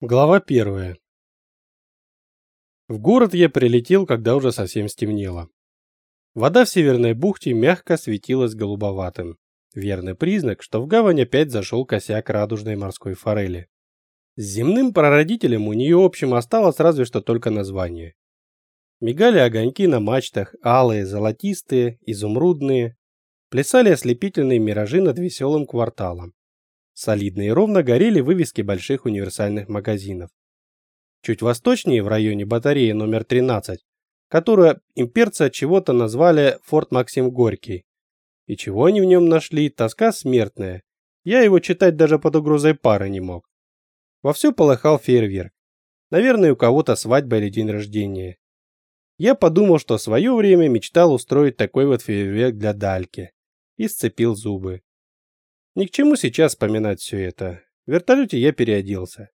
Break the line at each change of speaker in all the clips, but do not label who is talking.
Глава первая. В город я прилетел, когда уже совсем стемнело. Вода в северной бухте мягко светилась голубоватым. Верный признак, что в гавань опять зашел косяк радужной морской форели. С земным прародителем у нее общем осталось разве что только название. Мигали огоньки на мачтах, алые, золотистые, изумрудные. Плясали ослепительные миражи над веселым кварталом. Солидно и ровно горели вывески больших универсальных магазинов. Чуть восточнее, в районе батареи номер 13, которую имперцы от чего-то назвали Форт Максим Горький. И чего они в нем нашли, тоска смертная. Я его читать даже под угрозой пары не мог. Вовсю полыхал фейерверк. Наверное, у кого-то свадьба или день рождения. Я подумал, что в свое время мечтал устроить такой вот фейерверк для Дальки. И сцепил зубы. Ни к чему сейчас вспоминать все это. В вертолете я переоделся.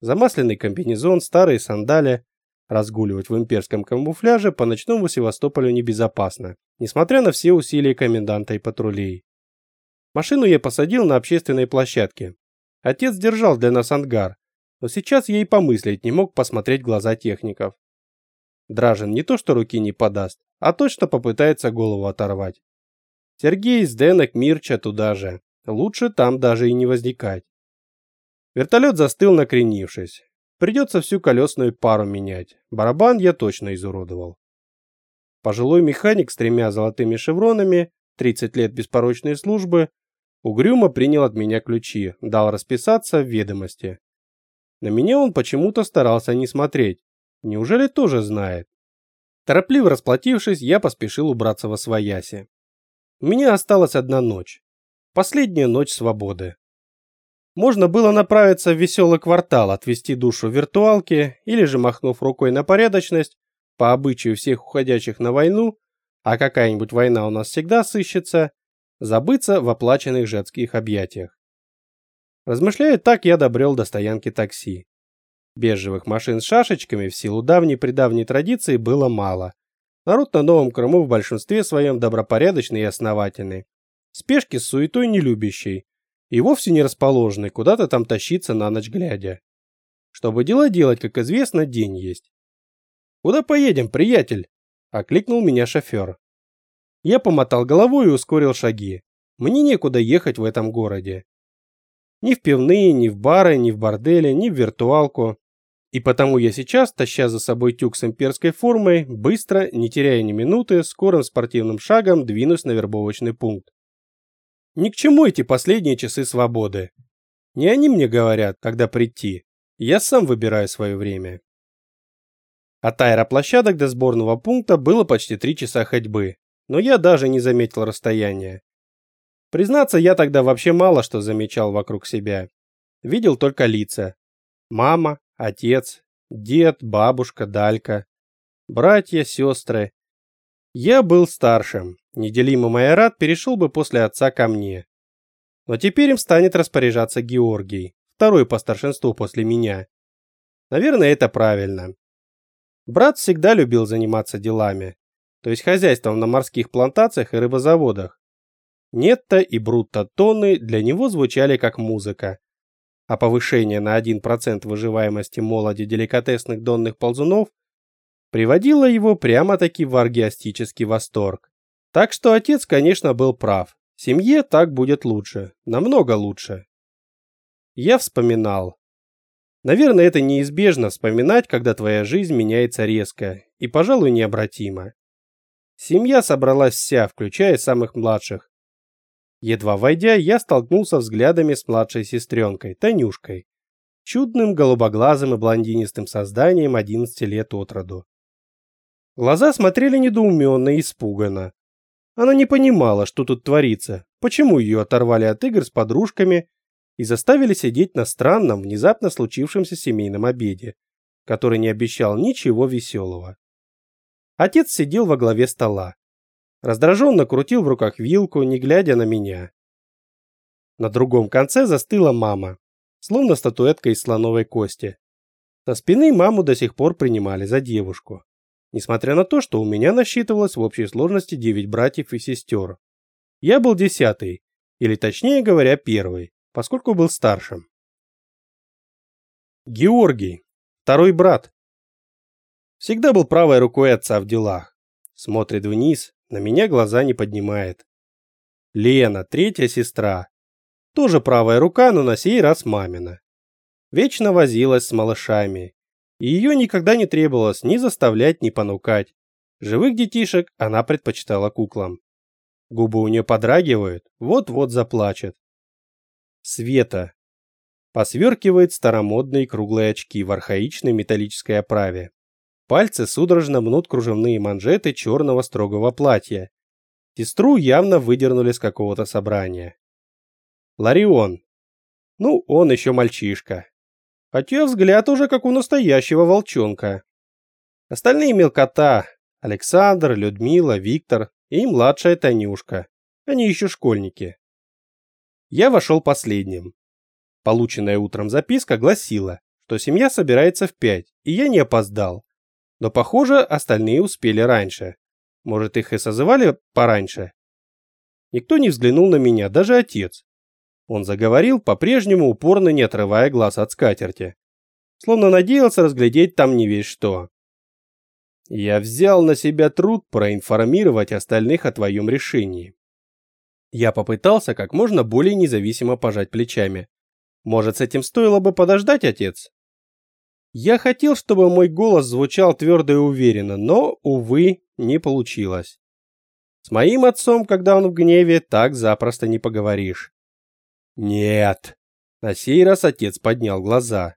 Замасленный комбинезон, старые сандали. Разгуливать в имперском камуфляже по ночному Севастополю небезопасно, несмотря на все усилия коменданта и патрулей. Машину я посадил на общественной площадке. Отец держал для нас ангар, но сейчас я и помыслить не мог посмотреть глаза техников. Дражин не то что руки не подаст, а точно попытается голову оторвать. Сергей, Сденок, Мирча туда же. Лучше там даже и не возникать. Вертолет застыл, накренившись. Придется всю колесную пару менять. Барабан я точно изуродовал. Пожилой механик с тремя золотыми шевронами, 30 лет беспорочной службы, угрюмо принял от меня ключи, дал расписаться в ведомости. На меня он почему-то старался не смотреть. Неужели тоже знает? Торопливо расплатившись, я поспешил убраться во свояси. У меня осталась одна ночь. Последняя ночь свободы. Можно было направиться в веселый квартал, отвести душу в виртуалке, или же, махнув рукой на порядочность, по обычаю всех уходящих на войну, а какая-нибудь война у нас всегда сыщется, забыться в оплаченных женских объятиях. Размышляя так, я добрел до стоянки такси. Бежевых машин с шашечками в силу давней-предавней традиции было мало. Народ на Новом Крыму в большинстве своем добропорядочный и основательный, спешки с суетой не любящий и вовсе не расположенный куда-то там тащиться на ночь глядя. Чтобы дела делать, как известно, день есть. «Куда поедем, приятель?» – окликнул меня шофер. Я помотал головой и ускорил шаги. Мне некуда ехать в этом городе. Ни в пивные, ни в бары, ни в бордели, ни в виртуалку. И потому я сейчас, таща за собой тюк с имперской формой, быстро, не теряя ни минуты, скорым спортивным шагом двинусь на вербовочный пункт. Ни к чему эти последние часы свободы. Не они мне говорят, когда прийти. Я сам выбираю свое время. От аэроплощадок до сборного пункта было почти три часа ходьбы, но я даже не заметил расстояния. Признаться, я тогда вообще мало что замечал вокруг себя. Видел только лица. Мама, отец, дед, бабушка, Далька, братья, сестры. Я был старшим, Неделимый Майорат перешел бы после отца ко мне. Но теперь им станет распоряжаться Георгий, второй по старшинству после меня. Наверное, это правильно. Брат всегда любил заниматься делами, то есть хозяйством на морских плантациях и рыбозаводах. Нетто и брутто тонны для него звучали как музыка, а повышение на 1% выживаемости молоди деликатесных донных ползунов приводило его прямо-таки в оргиастический восторг. Так что отец, конечно, был прав. Семье так будет лучше, намного лучше. Я вспоминал. Наверное, это неизбежно вспоминать, когда твоя жизнь меняется резко и, пожалуй, необратимо. Семья собралась вся, включая самых младших. Едва войдя, я столкнулся взглядами с младшей сестренкой, Танюшкой, чудным голубоглазым и блондинистым созданием 11 лет от роду. Глаза смотрели недоуменно и испуганно, она не понимала, что тут творится, почему ее оторвали от игр с подружками и заставили сидеть на странном, внезапно случившемся семейном обеде, который не обещал ничего веселого. Отец сидел во главе стола. Раздраженно крутил в руках вилку, не глядя на меня. На другом конце застыла мама, словно статуэтка из слоновой кости. Со спины маму до сих пор принимали за девушку несмотря на то, что у меня насчитывалось в общей сложности 9 братьев и сестер. Я был десятый, или точнее говоря, первый, поскольку был старшим. Георгий, второй брат. Всегда был правой рукой отца в делах. Смотрит вниз, на меня глаза не поднимает. Лена, третья сестра. Тоже правая рука, но на сей раз мамина. Вечно возилась с малышами. И ее никогда не требовалось ни заставлять, ни понукать. Живых детишек она предпочитала куклам. Губы у нее подрагивают, вот-вот заплачет. Света. Посверкивает старомодные круглые очки в архаичной металлической оправе. Пальцы судорожно мнут кружевные манжеты черного строгого платья. Сестру явно выдернули с какого-то собрания. Ларион. Ну, он еще мальчишка. Хотя взгляд уже как у настоящего волчонка. Остальные мелкота. Александр, Людмила, Виктор и младшая Танюшка. Они еще школьники. Я вошел последним. Полученная утром записка гласила, что семья собирается в пять, и я не опоздал. Но, похоже, остальные успели раньше. Может, их и созывали пораньше? Никто не взглянул на меня, даже отец. Он заговорил, по-прежнему упорно не отрывая глаз от скатерти. Словно надеялся разглядеть там не весь что. Я взял на себя труд проинформировать остальных о твоем решении. Я попытался как можно более независимо пожать плечами. Может, с этим стоило бы подождать, отец? Я хотел, чтобы мой голос звучал твердо и уверенно, но, увы, не получилось. С моим отцом, когда он в гневе, так запросто не поговоришь. Нет. На сей раз отец поднял глаза.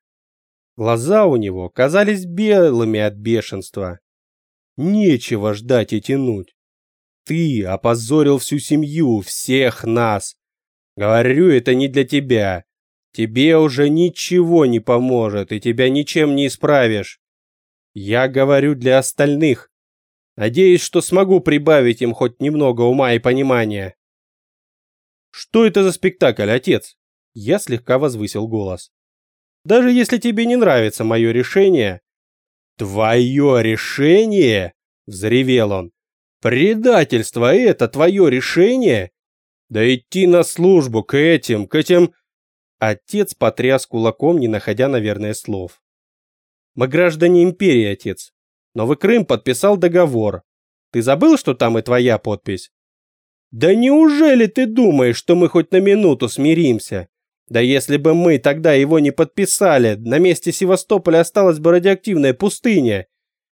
Глаза у него казались белыми от бешенства. Нечего ждать и тянуть. Ты опозорил всю семью, всех нас. Говорю, это не для тебя. Тебе уже ничего не поможет, и тебя ничем не исправишь. Я говорю для остальных. Надеюсь, что смогу прибавить им хоть немного ума и понимания. Что это за спектакль, отец? Я слегка возвысил голос. Даже если тебе не нравится мое решение... Твое решение? Взревел он. Предательство это твое решение? Да идти на службу к этим, к этим... Отец потряс кулаком, не находя, наверное, слов. Мы граждане империи, отец. Новый Крым подписал договор. Ты забыл, что там и твоя подпись? Да неужели ты думаешь, что мы хоть на минуту смиримся? Да если бы мы тогда его не подписали, на месте Севастополя осталась бы радиоактивная пустыня.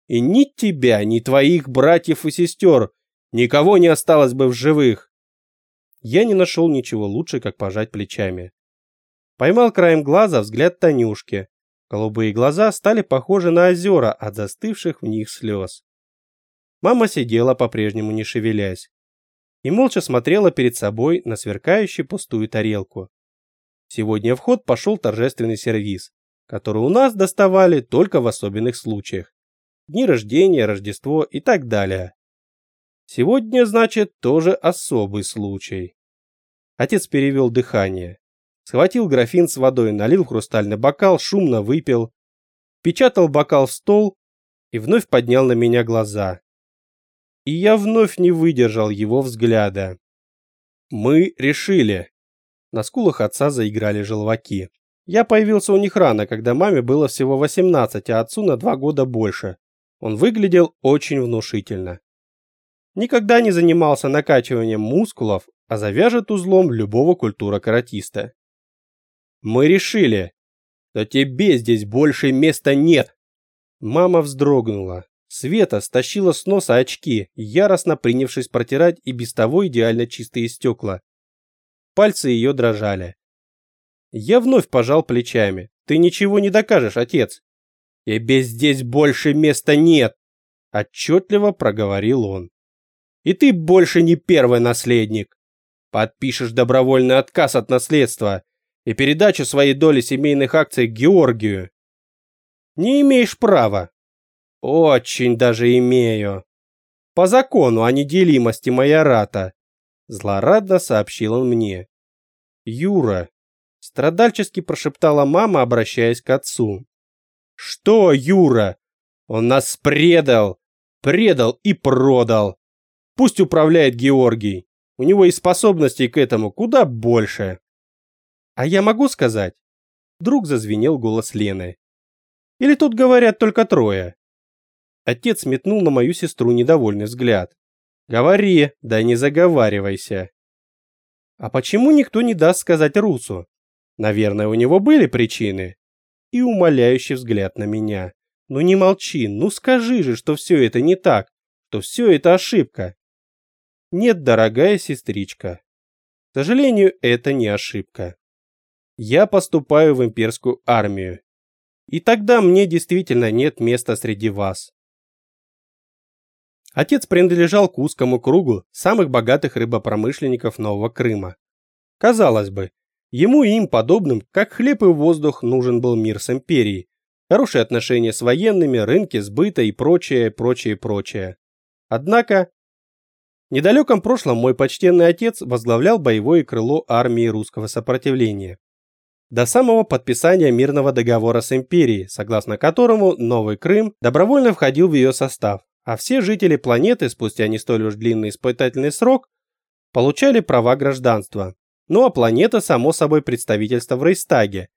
И ни тебя, ни твоих братьев и сестер, никого не осталось бы в живых. Я не нашел ничего лучше, как пожать плечами. Поймал краем глаза взгляд Танюшки. Голубые глаза стали похожи на озера от застывших в них слез. Мама сидела по-прежнему не шевелясь и молча смотрела перед собой на сверкающую пустую тарелку. Сегодня в ход пошел торжественный сервиз, который у нас доставали только в особенных случаях. Дни рождения, Рождество и так далее. Сегодня, значит, тоже особый случай. Отец перевел дыхание. Схватил графин с водой, налил в хрустальный бокал, шумно выпил, печатал бокал в стол и вновь поднял на меня глаза. И я вновь не выдержал его взгляда. Мы решили. На скулах отца заиграли желваки. Я появился у них рано, когда маме было всего 18, а отцу на два года больше. Он выглядел очень внушительно. Никогда не занимался накачиванием мускулов, а завяжет узлом любого культура-каратиста. Мы решили, что тебе здесь больше места нет. Мама вздрогнула. Света стащила с носа очки, яростно принявшись протирать и без того идеально чистые стекла. Пальцы ее дрожали. Я вновь пожал плечами. Ты ничего не докажешь, отец. Тебе здесь больше места нет, отчетливо проговорил он. И ты больше не первый наследник. Подпишешь добровольный отказ от наследства и передачу своей доли семейных акций Георгию. Не имеешь права. Очень даже имею. По закону о неделимости майората. Злорадно сообщил он мне. Юра. Страдальчески прошептала мама, обращаясь к отцу. Что, Юра? Он нас предал. Предал и продал. Пусть управляет Георгий. У него и способностей к этому куда больше. А я могу сказать? Вдруг зазвенел голос Лены. Или тут говорят только трое? Отец метнул на мою сестру недовольный взгляд. Говори, да не заговаривайся. А почему никто не даст сказать Русу? Наверное, у него были причины. И умоляющий взгляд на меня. Ну не молчи, ну скажи же, что все это не так, что все это ошибка. Нет, дорогая сестричка. К сожалению, это не ошибка. Я поступаю в имперскую армию. И тогда мне действительно нет места среди вас. Отец принадлежал к узкому кругу самых богатых рыбопромышленников Нового Крыма. Казалось бы, ему и им подобным, как хлеб и воздух, нужен был мир с империей, хорошие отношения с военными, рынки сбыта и прочее, прочее, прочее. Однако, в недалеком прошлом мой почтенный отец возглавлял боевое крыло армии русского сопротивления. До самого подписания мирного договора с империей, согласно которому Новый Крым добровольно входил в ее состав, а все жители планеты спустя не столь уж длинный испытательный срок получали права гражданства. Ну а планета, само собой, представительство в Рейстаге,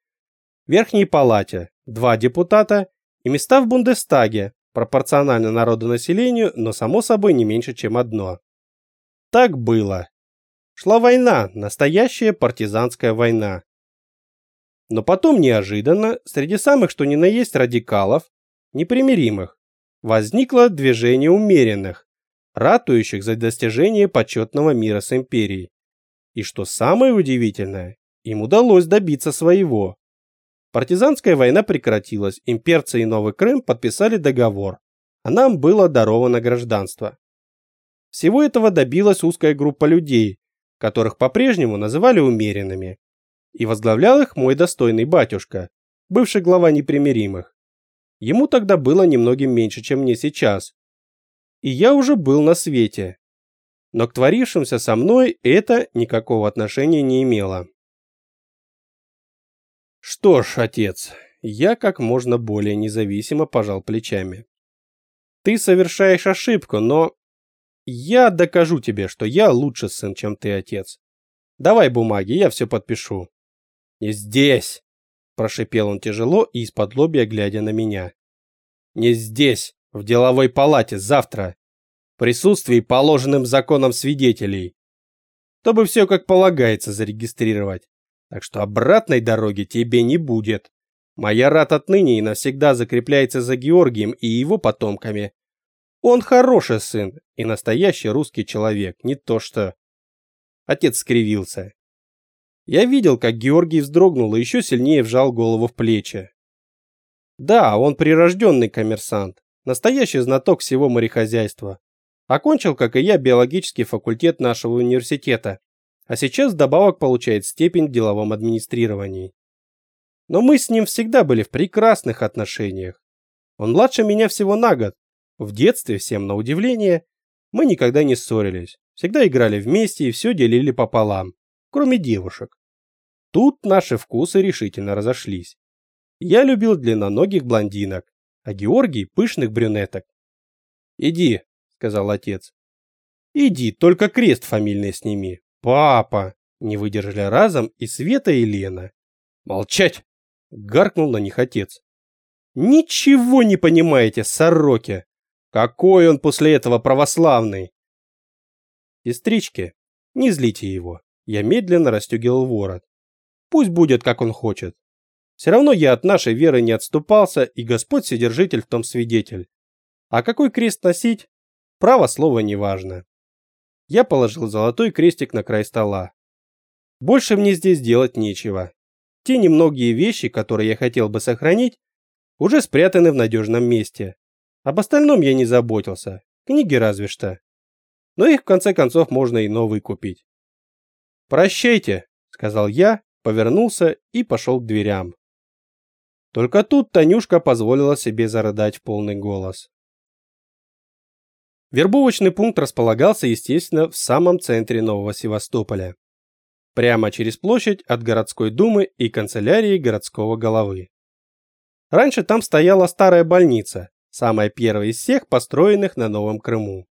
Верхней Палате, два депутата и места в Бундестаге, пропорционально народонаселению, но само собой не меньше, чем одно. Так было. Шла война, настоящая партизанская война. Но потом неожиданно, среди самых что ни на есть радикалов, непримиримых, возникло движение умеренных, ратующих за достижение почетного мира с империей. И что самое удивительное, им удалось добиться своего. Партизанская война прекратилась, имперцы и Новый Крым подписали договор, а нам было даровано гражданство. Всего этого добилась узкая группа людей, которых по-прежнему называли умеренными. И возглавлял их мой достойный батюшка, бывший глава непримиримых. Ему тогда было немногим меньше, чем мне сейчас. И я уже был на свете. Но к творившимся со мной это никакого отношения не имело. Что ж, отец, я как можно более независимо пожал плечами. Ты совершаешь ошибку, но я докажу тебе, что я лучше сын, чем ты, отец. Давай бумаги, я все подпишу. Не здесь, прошипел он тяжело и из-под лобья глядя на меня. Не здесь, в деловой палате завтра. В присутствии положенным законом свидетелей. Чтобы все как полагается зарегистрировать. Так что обратной дороги тебе не будет. Моя рад отныне и навсегда закрепляется за Георгием и его потомками. Он хороший сын и настоящий русский человек, не то что... Отец скривился. Я видел, как Георгий вздрогнул и еще сильнее вжал голову в плечи. Да, он прирожденный коммерсант, настоящий знаток всего морехозяйства. Окончил, как и я, биологический факультет нашего университета, а сейчас вдобавок получает степень в деловом администрировании. Но мы с ним всегда были в прекрасных отношениях. Он младше меня всего на год. В детстве, всем на удивление, мы никогда не ссорились. Всегда играли вместе и все делили пополам кроме девушек. Тут наши вкусы решительно разошлись. Я любил длинноногих блондинок, а Георгий – пышных брюнеток. «Иди», – сказал отец. «Иди, только крест фамильный сними. Папа!» – не выдержали разом и Света, и Лена. «Молчать!» – гаркнул на них отец. «Ничего не понимаете, сороки! Какой он после этого православный!» «Сестрички, не злите его. Я медленно расстегивал ворот. Пусть будет, как он хочет. Все равно я от нашей веры не отступался, и Господь Вседержитель в том свидетель. А какой крест носить? Право слово не важно. Я положил золотой крестик на край стола. Больше мне здесь делать нечего. Те немногие вещи, которые я хотел бы сохранить, уже спрятаны в надежном месте. Об остальном я не заботился, книги разве что. Но их в конце концов можно и новые купить. «Прощайте», — сказал я, повернулся и пошел к дверям. Только тут Танюшка позволила себе зарыдать в полный голос. Вербовочный пункт располагался, естественно, в самом центре Нового Севастополя. Прямо через площадь от городской думы и канцелярии городского головы. Раньше там стояла старая больница, самая первая из всех построенных на Новом Крыму.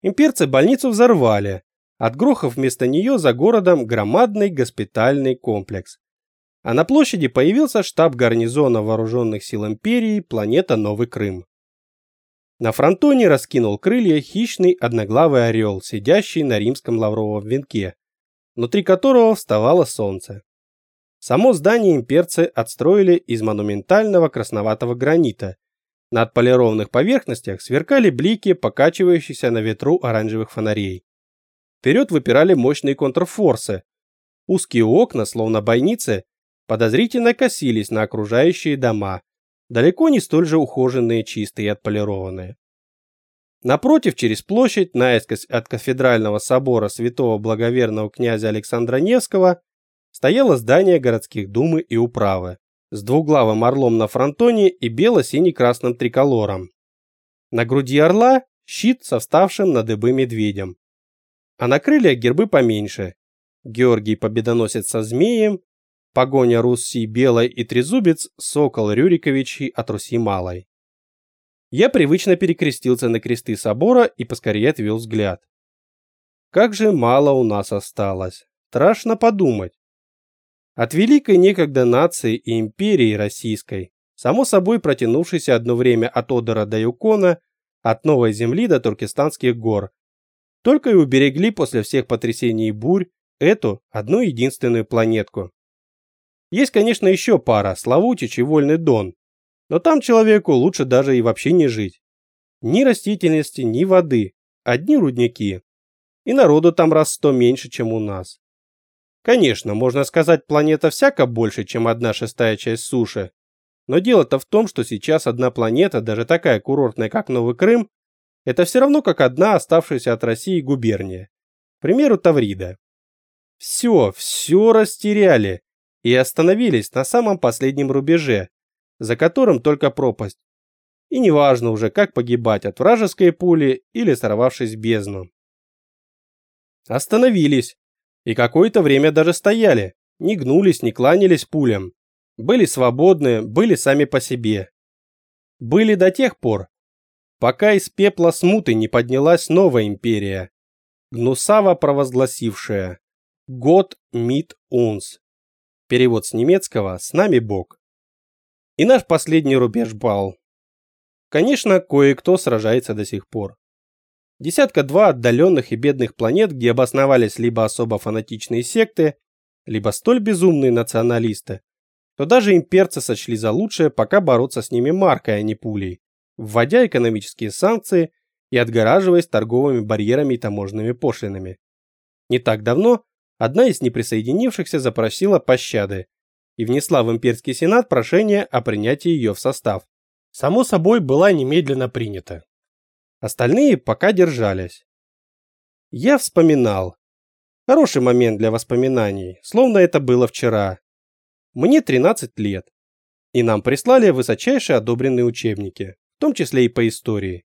Имперцы больницу взорвали, отгрохав вместо нее за городом громадный госпитальный комплекс. а на площади появился штаб гарнизона вооруженных сил империи планета Новый Крым. На фронтоне раскинул крылья хищный одноглавый орел, сидящий на римском лавровом венке, внутри которого вставало солнце. Само здание имперцы отстроили из монументального красноватого гранита. На отполированных поверхностях сверкали блики покачивающихся на ветру оранжевых фонарей. Вперед выпирали мощные контрфорсы. Узкие окна, словно бойницы, подозрительно косились на окружающие дома, далеко не столь же ухоженные, чистые и отполированные. Напротив, через площадь, наискось от кафедрального собора святого благоверного князя Александра Невского, стояло здание городских думы и управы с двуглавым орлом на фронтоне и бело-сине-красным триколором. На груди орла щит со вставшим на дыбы медведем. А на крыльях гербы поменьше. Георгий Победоносец со змеем Погоня Руси Белой и Трезубец, Сокол Рюриковичи от Руси Малой. Я привычно перекрестился на кресты собора и поскорее отвел взгляд. Как же мало у нас осталось. Страшно подумать. От великой некогда нации и империи российской, само собой протянувшейся одно время от Одера до Юкона, от Новой Земли до Туркестанских гор, только и уберегли после всех потрясений и бурь эту одну единственную планетку. Есть, конечно, еще пара, Славутич и Вольный Дон. Но там человеку лучше даже и вообще не жить. Ни растительности, ни воды. Одни рудники. И народу там раз сто меньше, чем у нас. Конечно, можно сказать, планета всяко больше, чем одна шестая часть суши. Но дело-то в том, что сейчас одна планета, даже такая курортная, как Новый Крым, это все равно как одна оставшаяся от России губерния. К примеру, Таврида. Все, все растеряли и остановились на самом последнем рубеже, за которым только пропасть. И неважно уже, как погибать от вражеской пули или сорвавшись в бездну. Остановились. И какое-то время даже стояли, не гнулись, не кланялись пулям. Были свободны, были сами по себе. Были до тех пор, пока из пепла смуты не поднялась новая империя, гнусаво провозгласившая «Год мит унс» Перевод с немецкого «С нами Бог». И наш последний рубеж бал. Конечно, кое-кто сражается до сих пор. Десятка-два отдаленных и бедных планет, где обосновались либо особо фанатичные секты, либо столь безумные националисты, то даже имперцы сочли за лучшее пока бороться с ними маркой, а не пулей, вводя экономические санкции и отгораживаясь торговыми барьерами и таможенными пошлинами. Не так давно одна из неприсоединившихся запросила пощады и внесла в имперский сенат прошение о принятии ее в состав. Само собой, была немедленно принята. Остальные пока держались. Я вспоминал. Хороший момент для воспоминаний, словно это было вчера. Мне 13 лет, и нам прислали высочайшие одобренные учебники, том числе и по истории.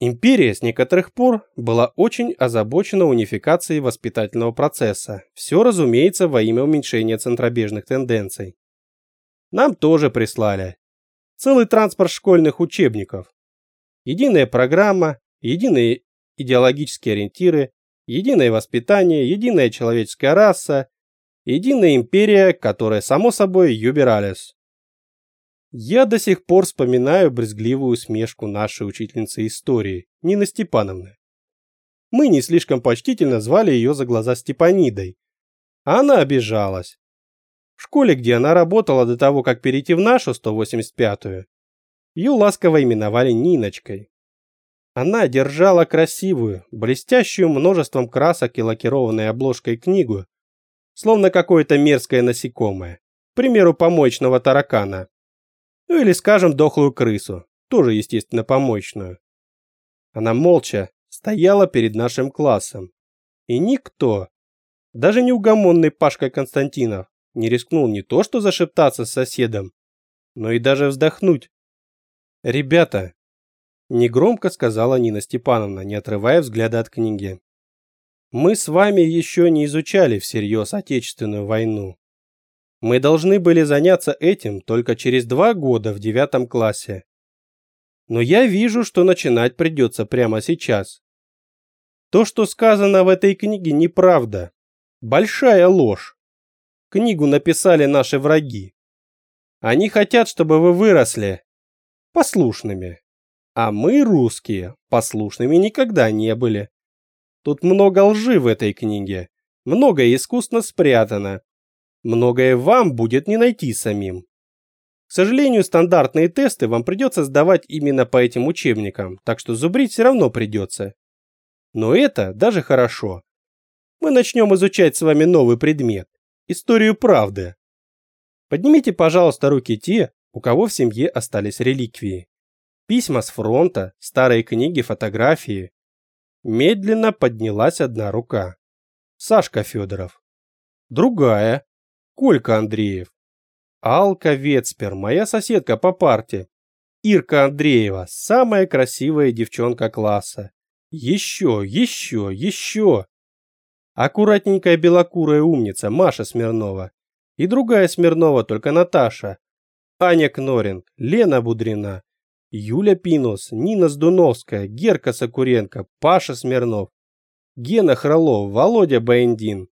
Империя с некоторых пор была очень озабочена унификацией воспитательного процесса, все, разумеется, во имя уменьшения центробежных тенденций. Нам тоже прислали. Целый транспорт школьных учебников. Единая программа, единые идеологические ориентиры, единое воспитание, единая человеческая раса, единая империя, которая, само собой, юбералис. Я до сих пор вспоминаю брезгливую усмешку нашей учительницы истории, Нины Степановны. Мы не слишком почтительно звали ее за глаза Степанидой. А она обижалась. В школе, где она работала до того, как перейти в нашу 185-ю, ее ласково именовали Ниночкой. Она держала красивую, блестящую множеством красок и лакированной обложкой книгу, словно какое-то мерзкое насекомое, к примеру, помоечного таракана. Ну или, скажем, дохлую крысу, тоже, естественно, помощную. Она молча стояла перед нашим классом. И никто, даже неугомонный Пашка Константинов, не рискнул не то что зашептаться с соседом, но и даже вздохнуть. «Ребята», – негромко сказала Нина Степановна, не отрывая взгляда от книги, – «мы с вами еще не изучали всерьез Отечественную войну. Мы должны были заняться этим только через два года в девятом классе. Но я вижу, что начинать придется прямо сейчас. То, что сказано в этой книге, неправда. Большая ложь. Книгу написали наши враги. Они хотят, чтобы вы выросли послушными. А мы, русские, послушными никогда не были. Тут много лжи в этой книге, многое искусно спрятано. Многое вам будет не найти самим. К сожалению, стандартные тесты вам придется сдавать именно по этим учебникам, так что зубрить все равно придется. Но это даже хорошо. Мы начнем изучать с вами новый предмет – историю правды. Поднимите, пожалуйста, руки те, у кого в семье остались реликвии. Письма с фронта, старые книги, фотографии. Медленно поднялась одна рука. Сашка Федоров. Другая. Колька Андреев. Алка Ветспер, моя соседка по парте. Ирка Андреева, самая красивая девчонка класса. Еще, еще, еще. Аккуратненькая белокурая умница Маша Смирнова. И другая Смирнова, только Наташа. Аня Кноринг, Лена Будрина, Юля Пинус, Нина Сдуновская, Герка Сокуренко, Паша Смирнов, Гена Хролов, Володя Баендин.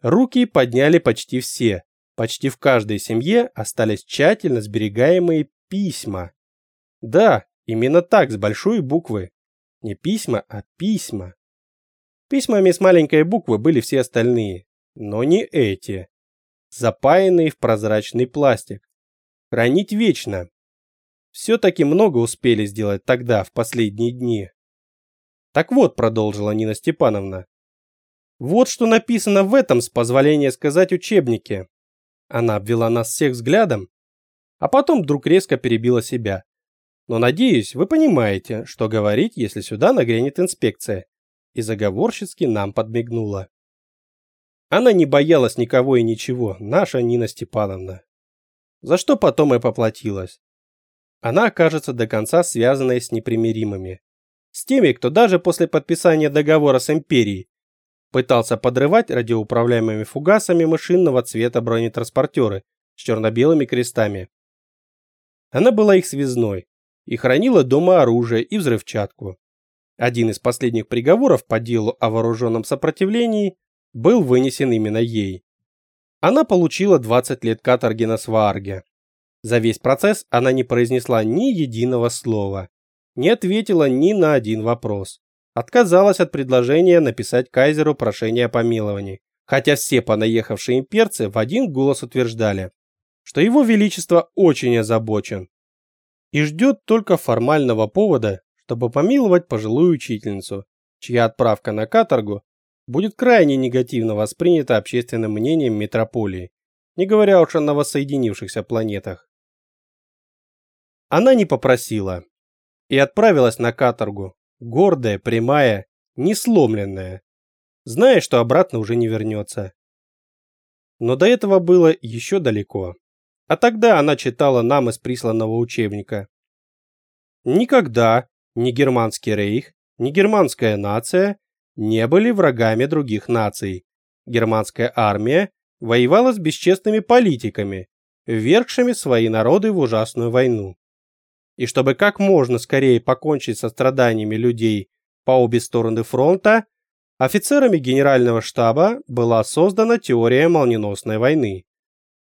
Руки подняли почти все. Почти в каждой семье остались тщательно сберегаемые письма. Да, именно так, с большой буквы. Не письма, а письма. Письмами с маленькой буквы были все остальные, но не эти. Запаянные в прозрачный пластик. Хранить вечно, все-таки много успели сделать тогда, в последние дни. Так вот, продолжила Нина Степановна. Вот что написано в этом, с позволения сказать, учебнике. Она обвела нас всех взглядом, а потом вдруг резко перебила себя. Но надеюсь, вы понимаете, что говорить, если сюда нагрянет инспекция. И заговорщицки нам подмигнула. Она не боялась никого и ничего, наша Нина Степановна. За что потом и поплатилась. Она окажется до конца связанной с непримиримыми. С теми, кто даже после подписания договора с империей пытался подрывать радиоуправляемыми фугасами машинного цвета бронетранспортеры с черно-белыми крестами. Она была их связной и хранила дома оружие и взрывчатку. Один из последних приговоров по делу о вооруженном сопротивлении был вынесен именно ей. Она получила 20 лет каторги на Сварге. За весь процесс она не произнесла ни единого слова, не ответила ни на один вопрос. Отказалась от предложения написать кайзеру прошение о помиловании, хотя все понаехавшие имперцы в один голос утверждали, что его величество очень озабочен и ждет только формального повода, чтобы помиловать пожилую учительницу, чья отправка на каторгу будет крайне негативно воспринята общественным мнением метрополии, не говоря уж о новосоединившихся планетах. Она не попросила и отправилась на каторгу, гордая, прямая, не сломленная, зная, что обратно уже не вернется. Но до этого было еще далеко. А тогда она читала нам из присланного учебника. Никогда ни германский рейх, ни германская нация не были врагами других наций. Германская армия воевала с бесчестными политиками, ввергшими свои народы в ужасную войну и чтобы как можно скорее покончить со страданиями людей по обе стороны фронта, офицерами генерального штаба была создана теория молниеносной войны.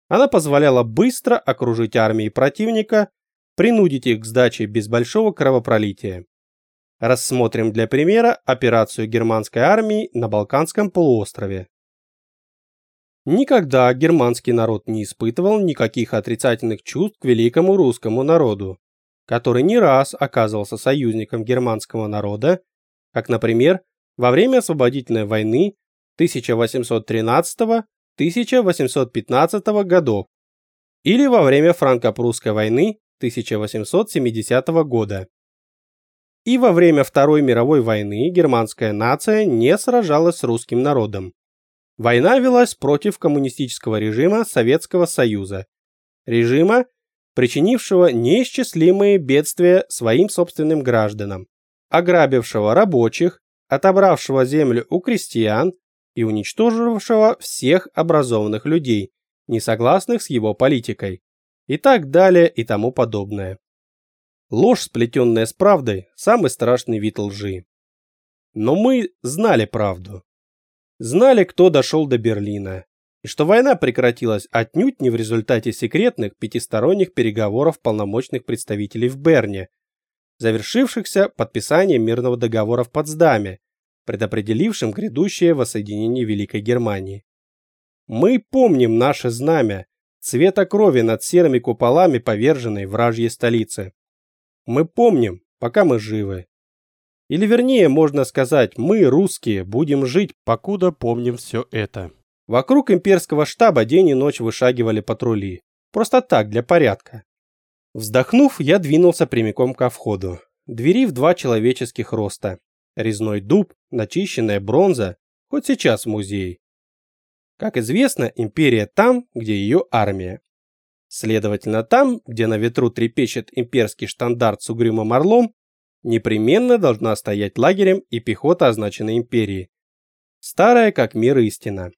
Она позволяла быстро окружить армии противника, принудить их к сдаче без большого кровопролития. Рассмотрим для примера операцию германской армии на Балканском полуострове. Никогда германский народ не испытывал никаких отрицательных чувств к великому русскому народу который не раз оказывался союзником германского народа, как, например, во время освободительной войны 1813-1815 годов или во время франко-прусской войны 1870 года. И во время Второй мировой войны германская нация не сражалась с русским народом. Война велась против коммунистического режима Советского Союза, режима, причинившего неисчислимые бедствия своим собственным гражданам, ограбившего рабочих, отобравшего землю у крестьян и уничтожившего всех образованных людей, не согласных с его политикой, и так далее и тому подобное. Ложь, сплетенная с правдой, самый страшный вид лжи. Но мы знали правду. Знали, кто дошел до Берлина. И что война прекратилась отнюдь не в результате секретных пятисторонних переговоров полномочных представителей в Берне, завершившихся подписанием мирного договора в Потсдаме, предопределившим грядущее воссоединение Великой Германии. Мы помним наше знамя, цвета крови над серыми куполами поверженной вражьей столицы. Мы помним, пока мы живы. Или вернее, можно сказать, мы, русские, будем жить, покуда помним все это. Вокруг имперского штаба день и ночь вышагивали патрули. Просто так, для порядка. Вздохнув, я двинулся прямиком ко входу. Двери в два человеческих роста. Резной дуб, начищенная бронза, хоть сейчас музей. Как известно, империя там, где ее армия. Следовательно, там, где на ветру трепещет имперский штандарт с угрюмым орлом, непременно должна стоять лагерем и пехота означенной империи. Старая как мир истина.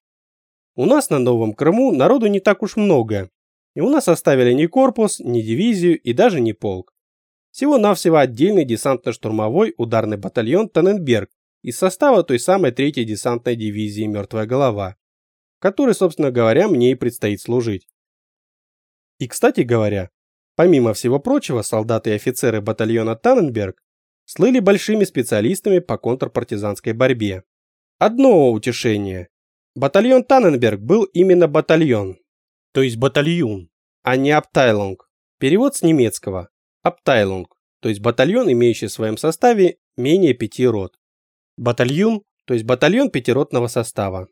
У нас на Новом Крыму народу не так уж много, и у нас оставили ни корпус, ни дивизию и даже не полк. Всего-навсего отдельный десантно-штурмовой ударный батальон Таненберг из состава той самой третьей десантной дивизии «Мертвая голова», которой, собственно говоря, мне и предстоит служить. И, кстати говоря, помимо всего прочего, солдаты и офицеры батальона Таненберг слыли большими специалистами по контрпартизанской борьбе. Одно утешение Батальон Танненберг был именно батальон, то есть батальон, а не Абтайлунг. Перевод с немецкого. Абтайлунг, то есть батальон, имеющий в своем составе менее пяти рот. Батальон, то есть батальон пятиротного состава.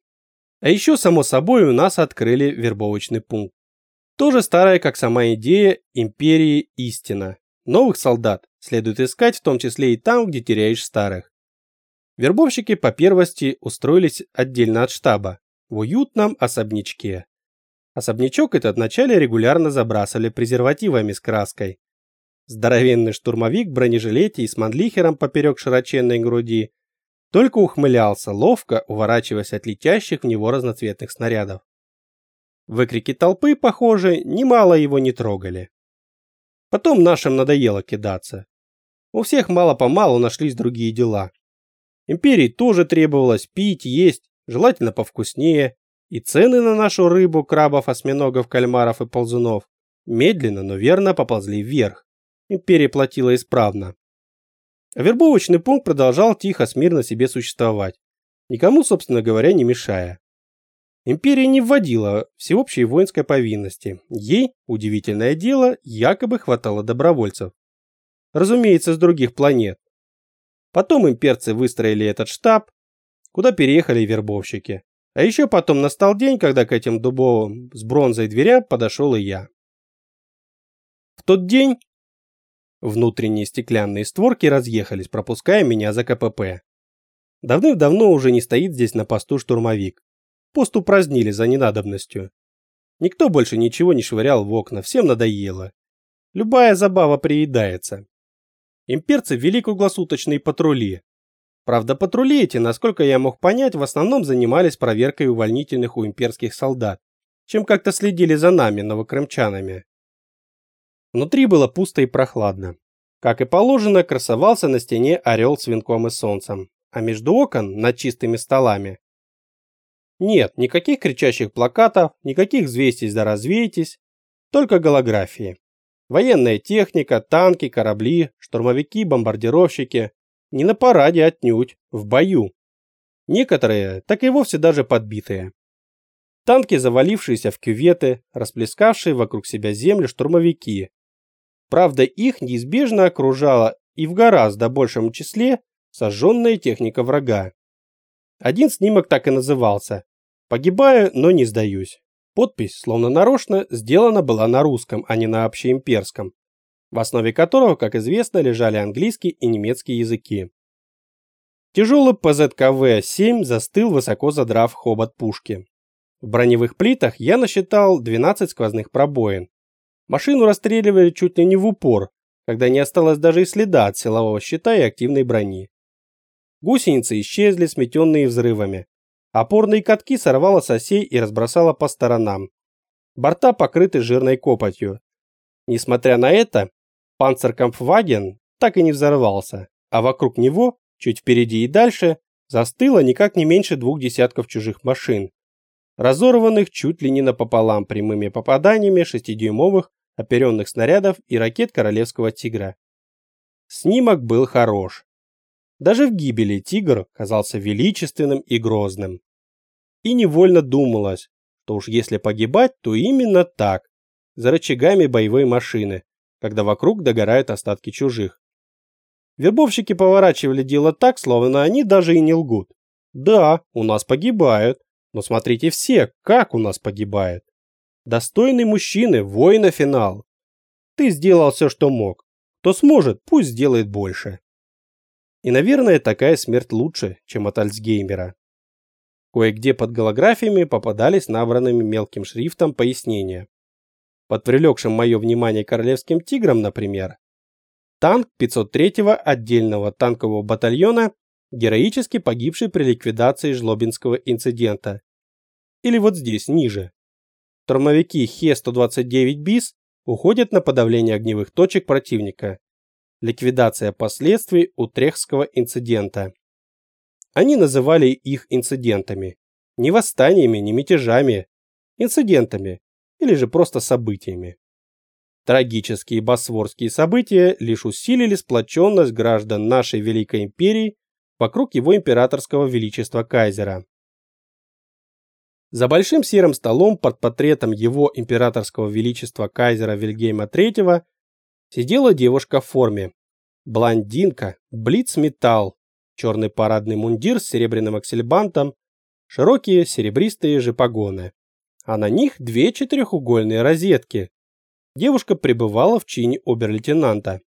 А еще, само собой, у нас открыли вербовочный пункт. Тоже старая, как сама идея, империи истина. Новых солдат следует искать в том числе и там, где теряешь старых. Вербовщики по первости устроились отдельно от штаба, в уютном особнячке. Особнячок этот вначале регулярно забрасывали презервативами с краской. Здоровенный штурмовик в бронежилете и с манлихером поперек широченной груди только ухмылялся, ловко уворачиваясь от летящих в него разноцветных снарядов. Выкрики толпы, похоже, немало его не трогали. Потом нашим надоело кидаться. У всех мало-помалу нашлись другие дела. Империи тоже требовалось пить, есть, желательно повкуснее, и цены на нашу рыбу, крабов, осьминогов, кальмаров и ползунов медленно, но верно поползли вверх. Империя платила исправно. А вербовочный пункт продолжал тихо, смирно себе существовать, никому, собственно говоря, не мешая. Империя не вводила всеобщей воинской повинности. Ей, удивительное дело, якобы хватало добровольцев. Разумеется, с других планет. Потом имперцы выстроили этот штаб, куда переехали вербовщики. А еще потом настал день, когда к этим дубовым с бронзой дверям подошел и я. В тот день внутренние стеклянные створки разъехались, пропуская меня за КПП. Давным-давно уже не стоит здесь на посту штурмовик. Пост упразднили за ненадобностью. Никто больше ничего не швырял в окна, всем надоело. Любая забава приедается имперцы вели круглосуточные патрули. Правда, патрули эти, насколько я мог понять, в основном занимались проверкой увольнительных у имперских солдат, чем как-то следили за нами, новокрымчанами. Внутри было пусто и прохладно. Как и положено, красовался на стене орел с венком и солнцем, а между окон, над чистыми столами, нет, никаких кричащих плакатов, никаких «взвейтесь да развейтесь», только голографии. Военная техника, танки, корабли, штурмовики, бомбардировщики. Не на параде отнюдь, в бою. Некоторые так и вовсе даже подбитые. Танки, завалившиеся в кюветы, расплескавшие вокруг себя землю штурмовики. Правда, их неизбежно окружала и в гораздо большем числе сожженная техника врага. Один снимок так и назывался «Погибаю, но не сдаюсь». Подпись, словно нарочно, сделана была на русском, а не на общеимперском, в основе которого, как известно, лежали английский и немецкий языки. Тяжелый ПЗКВ-7 застыл, высоко задрав хобот пушки. В броневых плитах я насчитал 12 сквозных пробоин. Машину расстреливали чуть ли не в упор, когда не осталось даже и следа от силового щита и активной брони. Гусеницы исчезли, сметенные взрывами, Опорные катки сорвало с осей и разбросало по сторонам. Борта покрыты жирной копотью. Несмотря на это, панцеркампфваген так и не взорвался, а вокруг него, чуть впереди и дальше, застыло никак не меньше двух десятков чужих машин. разорванных чуть ли не напополам прямыми попаданиями шестидюймовых оперенных снарядов и ракет Королевского Тигра. Снимок был хорош. Даже в гибели Тигр казался величественным и грозным. И невольно думалось, что уж если погибать, то именно так, за рычагами боевой машины, когда вокруг догорают остатки чужих. Вербовщики поворачивали дело так, словно они даже и не лгут. Да, у нас погибают, но смотрите все, как у нас погибает. Достойный мужчины, воина финал. Ты сделал все, что мог. Кто сможет, пусть сделает больше. И, наверное, такая смерть лучше, чем от Альцгеймера. Кое-где под голографиями попадались набранными мелким шрифтом пояснения. Под привлекшим мое внимание королевским тигром, например, танк 503-го отдельного танкового батальона героически погибший при ликвидации Жлобинского инцидента. Или вот здесь, ниже. Штурмовики Хе-129 БИС уходят на подавление огневых точек противника. Ликвидация последствий Утрехского инцидента. Они называли их инцидентами. Не восстаниями, не мятежами. Инцидентами. Или же просто событиями. Трагические босворские события лишь усилили сплоченность граждан нашей Великой Империи вокруг его императорского величества кайзера. За большим серым столом под портретом его императорского величества кайзера Вильгельма III сидела девушка в форме. Блондинка, блиц-металл, черный парадный мундир с серебряным аксельбантом, широкие серебристые же погоны. А на них две четырехугольные розетки. Девушка пребывала в чине обер-лейтенанта.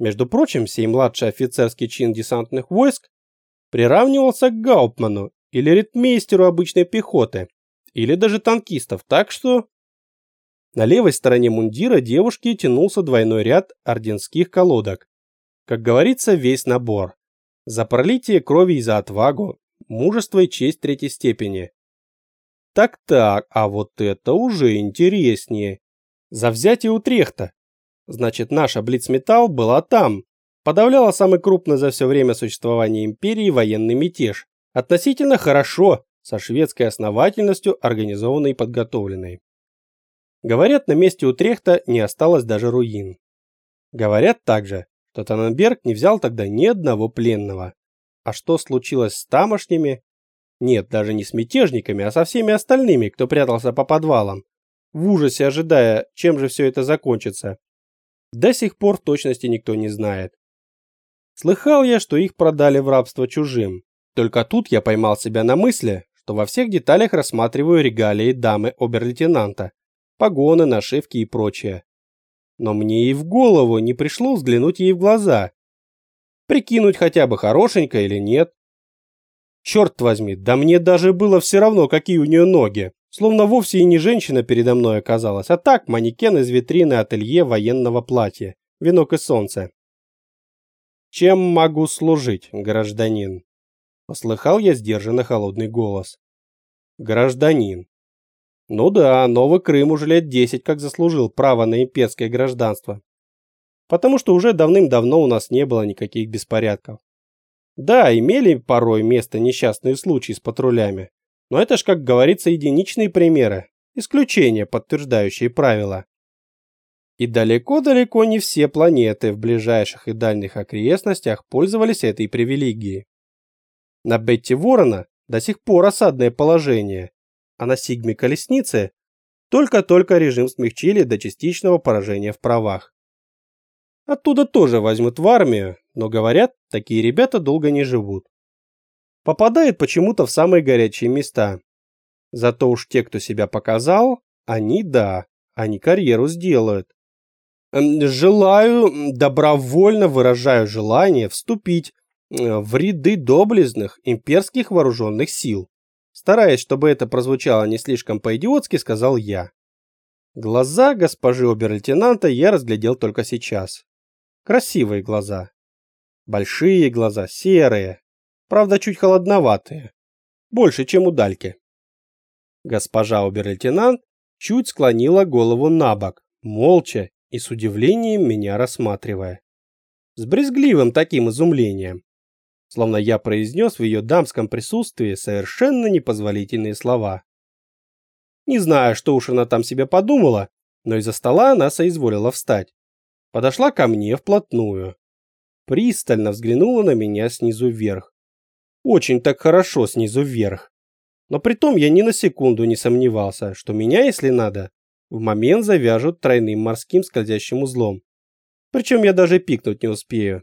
Между прочим, сей младший офицерский чин десантных войск приравнивался к гауптману или ритмейстеру обычной пехоты, или даже танкистов, так что... На левой стороне мундира девушки тянулся двойной ряд орденских колодок. Как говорится, весь набор. За пролитие крови и за отвагу, мужество и честь третьей степени. Так-так, а вот это уже интереснее. За взятие Утрехта. Значит, наша Блицметалл была там. Подавляла самый крупный за все время существования империи военный мятеж. Относительно хорошо, со шведской основательностью организованной и подготовленной. Говорят, на месте Утрехта не осталось даже руин. Говорят также, что Таненберг не взял тогда ни одного пленного. А что случилось с тамошними? Нет, даже не с мятежниками, а со всеми остальными, кто прятался по подвалам, в ужасе ожидая, чем же все это закончится. До сих пор точности никто не знает. Слыхал я, что их продали в рабство чужим. Только тут я поймал себя на мысли, что во всех деталях рассматриваю регалии дамы обер-лейтенанта, погоны, нашивки и прочее. Но мне и в голову не пришло взглянуть ей в глаза. Прикинуть хотя бы хорошенько или нет. Черт возьми, да мне даже было все равно, какие у нее ноги. Словно вовсе и не женщина передо мной оказалась, а так манекен из витрины ателье военного платья, венок и солнце. «Чем могу служить, гражданин?» Послыхал я сдержанно холодный голос. «Гражданин». Ну да, Новый Крым уже лет десять как заслужил право на имперское гражданство. Потому что уже давным-давно у нас не было никаких беспорядков. Да, имели порой место несчастные случаи с патрулями, но это ж, как говорится, единичные примеры, исключения, подтверждающие правила. И далеко-далеко не все планеты в ближайших и дальних окрестностях пользовались этой привилегией. На Бетти Ворона до сих пор осадное положение, а на Сигме Колесницы только-только режим смягчили до частичного поражения в правах. Оттуда тоже возьмут в армию, но говорят, такие ребята долго не живут попадает почему-то в самые горячие места. Зато уж те, кто себя показал, они да, они карьеру сделают. Желаю, добровольно выражаю желание вступить э, в ряды доблестных имперских вооруженных сил. Стараясь, чтобы это прозвучало не слишком по-идиотски, сказал я. Глаза госпожи обер-лейтенанта я разглядел только сейчас. Красивые глаза. Большие глаза, серые, правда чуть холодноватые, больше, чем у Дальки. Госпожа обер-лейтенант чуть склонила голову на бок, молча и с удивлением меня рассматривая. С брезгливым таким изумлением, словно я произнес в ее дамском присутствии совершенно непозволительные слова. Не знаю, что уж она там себе подумала, но из-за стола она соизволила встать. Подошла ко мне вплотную. Пристально взглянула на меня снизу вверх. Очень так хорошо снизу вверх. Но притом я ни на секунду не сомневался, что меня, если надо, в момент завяжут тройным морским скользящим узлом. Причем я даже пикнуть не успею.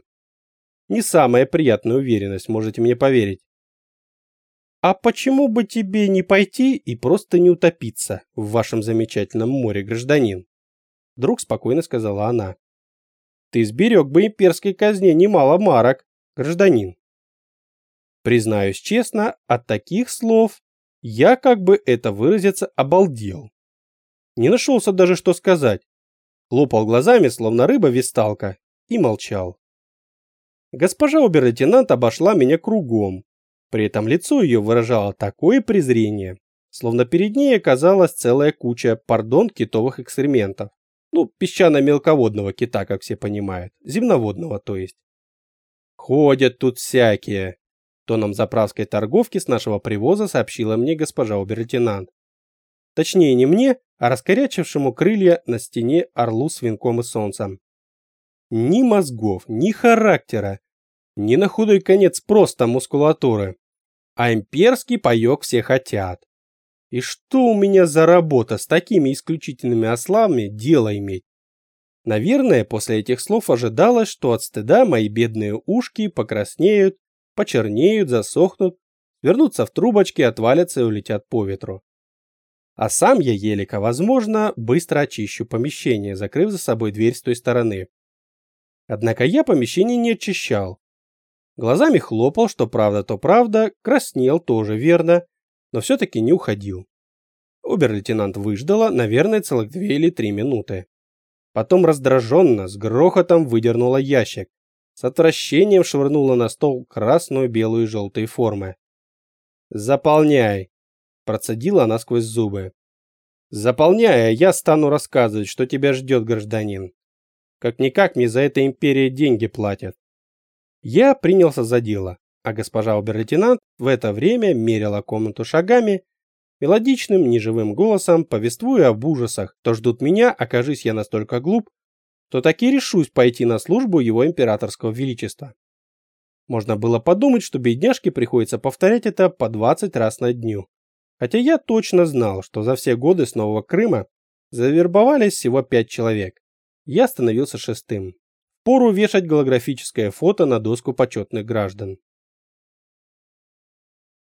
Не самая приятная уверенность, можете мне поверить. А почему бы тебе не пойти и просто не утопиться в вашем замечательном море, гражданин? Вдруг спокойно сказала она. Ты сберег бы имперской казне немало марок, гражданин. Признаюсь честно, от таких слов я, как бы это выразиться, обалдел. Не нашелся даже что сказать. Лопал глазами, словно рыба-висталка, и молчал. Госпожа обер-лейтенант обошла меня кругом, при этом лицо ее выражало такое презрение, словно перед ней оказалась целая куча, пардон, китовых экскрементов. Ну, песчано-мелководного кита, как все понимают. Земноводного, то есть. Ходят тут всякие. Тоном заправской торговки с нашего привоза сообщила мне госпожа обер-лейтенант. Точнее, не мне, а раскорячившему крылья на стене орлу с венком и солнцем. Ни мозгов, ни характера, ни на худой конец просто мускулатуры а имперский паёк все хотят. И что у меня за работа с такими исключительными ослами дело иметь? Наверное, после этих слов ожидалось, что от стыда мои бедные ушки покраснеют, почернеют, засохнут, вернутся в трубочки, отвалятся и улетят по ветру. А сам я елико, возможно, быстро очищу помещение, закрыв за собой дверь с той стороны. Однако я помещение не очищал. Глазами хлопал, что правда, то правда, краснел тоже верно, но все-таки не уходил. Обер-лейтенант выждала, наверное, целых две или три минуты. Потом раздраженно, с грохотом выдернула ящик. С отвращением швырнула на стол красную, белую и желтые формы. «Заполняй!» – процедила она сквозь зубы. «Заполняя, я стану рассказывать, что тебя ждет, гражданин. Как-никак мне за это империя деньги платят. Я принялся за дело, а госпожа обер-лейтенант в это время мерила комнату шагами, мелодичным, неживым голосом повествуя об ужасах, то ждут меня, окажись я настолько глуп, то таки решусь пойти на службу его императорского величества. Можно было подумать, что бедняжке приходится повторять это по 20 раз на дню. Хотя я точно знал, что за все годы с Нового Крыма завербовались всего 5 человек. Я становился шестым. Пору вешать голографическое фото на доску почетных граждан.